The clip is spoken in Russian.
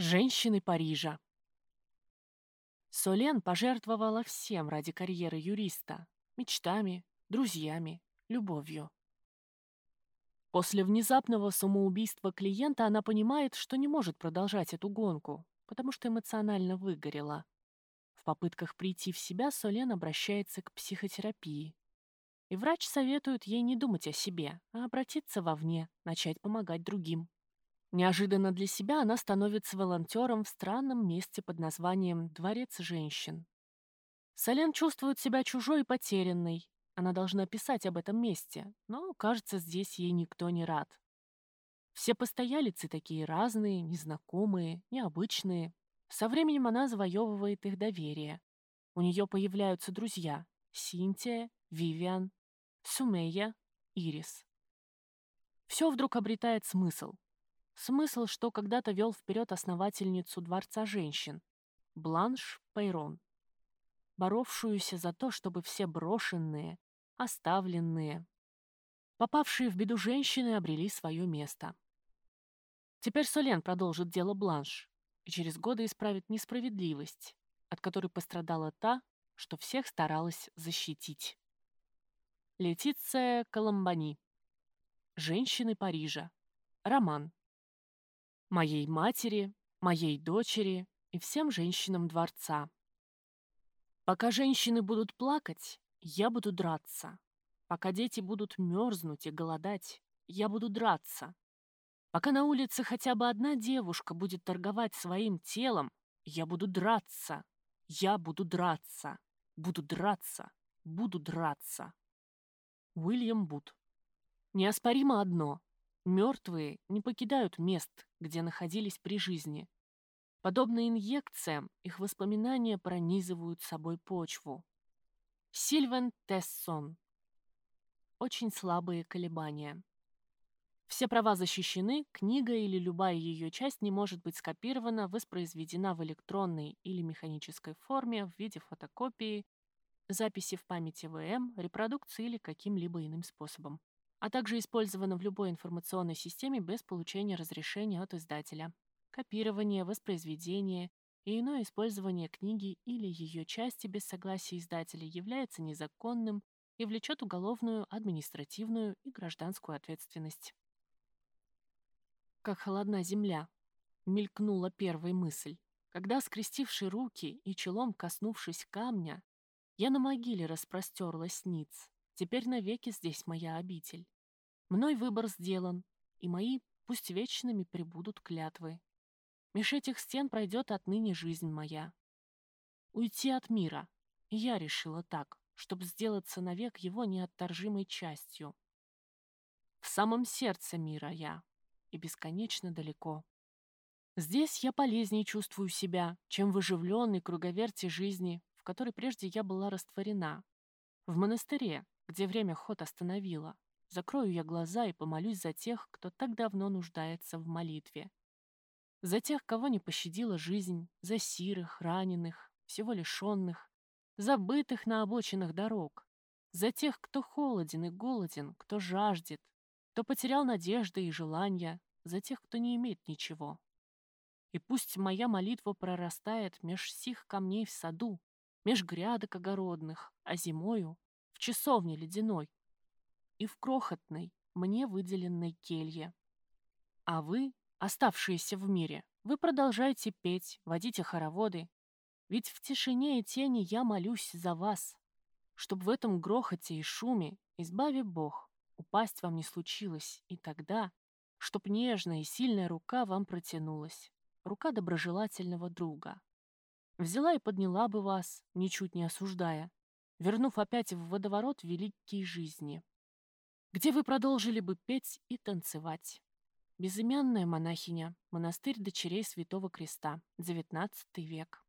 Женщины Парижа. Солен пожертвовала всем ради карьеры юриста. Мечтами, друзьями, любовью. После внезапного самоубийства клиента она понимает, что не может продолжать эту гонку, потому что эмоционально выгорела. В попытках прийти в себя Солен обращается к психотерапии. И врач советует ей не думать о себе, а обратиться вовне, начать помогать другим. Неожиданно для себя она становится волонтером в странном месте под названием «Дворец женщин». Солен чувствует себя чужой и потерянной. Она должна писать об этом месте, но, кажется, здесь ей никто не рад. Все постоялицы такие разные, незнакомые, необычные. Со временем она завоевывает их доверие. У нее появляются друзья — Синтия, Вивиан, Сумея, Ирис. Все вдруг обретает смысл. Смысл, что когда-то вел вперед основательницу Дворца женщин, Бланш Пейрон, боровшуюся за то, чтобы все брошенные, оставленные, попавшие в беду женщины обрели свое место. Теперь Солен продолжит дело Бланш и через годы исправит несправедливость, от которой пострадала та, что всех старалась защитить. Летиция Коломбани. Женщины Парижа. Роман моей матери, моей дочери и всем женщинам дворца. Пока женщины будут плакать, я буду драться. Пока дети будут мерзнуть и голодать, я буду драться. Пока на улице хотя бы одна девушка будет торговать своим телом, я буду драться. Я буду драться. Буду драться. Буду драться. Уильям Бут. Неоспоримо одно. Мертвые не покидают мест, где находились при жизни. Подобно инъекциям, их воспоминания пронизывают собой почву. Сильвен Тессон. Очень слабые колебания. Все права защищены, книга или любая ее часть не может быть скопирована, воспроизведена в электронной или механической форме в виде фотокопии, записи в памяти ВМ, репродукции или каким-либо иным способом а также использовано в любой информационной системе без получения разрешения от издателя. Копирование, воспроизведение и иное использование книги или ее части без согласия издателя является незаконным и влечет уголовную, административную и гражданскую ответственность. Как холодна земля, мелькнула первая мысль, когда, скрестивши руки и челом коснувшись камня, я на могиле распростерлась ниц. Теперь навеки здесь моя обитель. Мной выбор сделан, и мои, пусть вечными, прибудут клятвы. Меж этих стен пройдет отныне жизнь моя. Уйти от мира. И я решила так, чтобы сделаться навек его неотторжимой частью. В самом сердце мира я, и бесконечно далеко. Здесь я полезнее чувствую себя, чем в оживленной круговерте жизни, в которой прежде я была растворена. В монастыре, где время ход остановило. Закрою я глаза и помолюсь за тех, кто так давно нуждается в молитве. За тех, кого не пощадила жизнь, за сирых, раненых, всего лишенных, забытых на обочинах дорог, за тех, кто холоден и голоден, кто жаждет, кто потерял надежды и желания, за тех, кто не имеет ничего. И пусть моя молитва прорастает меж сих камней в саду, меж грядок огородных, а зимою в часовне ледяной и в крохотной, мне выделенной келье. А вы, оставшиеся в мире, вы продолжаете петь, водите хороводы, ведь в тишине и тени я молюсь за вас, чтоб в этом грохоте и шуме, избави Бог, упасть вам не случилось, и тогда, чтоб нежная и сильная рука вам протянулась, рука доброжелательного друга. Взяла и подняла бы вас, ничуть не осуждая, вернув опять в водоворот великие жизни, где вы продолжили бы петь и танцевать. Безымянная монахиня, монастырь дочерей Святого Креста, XIX век.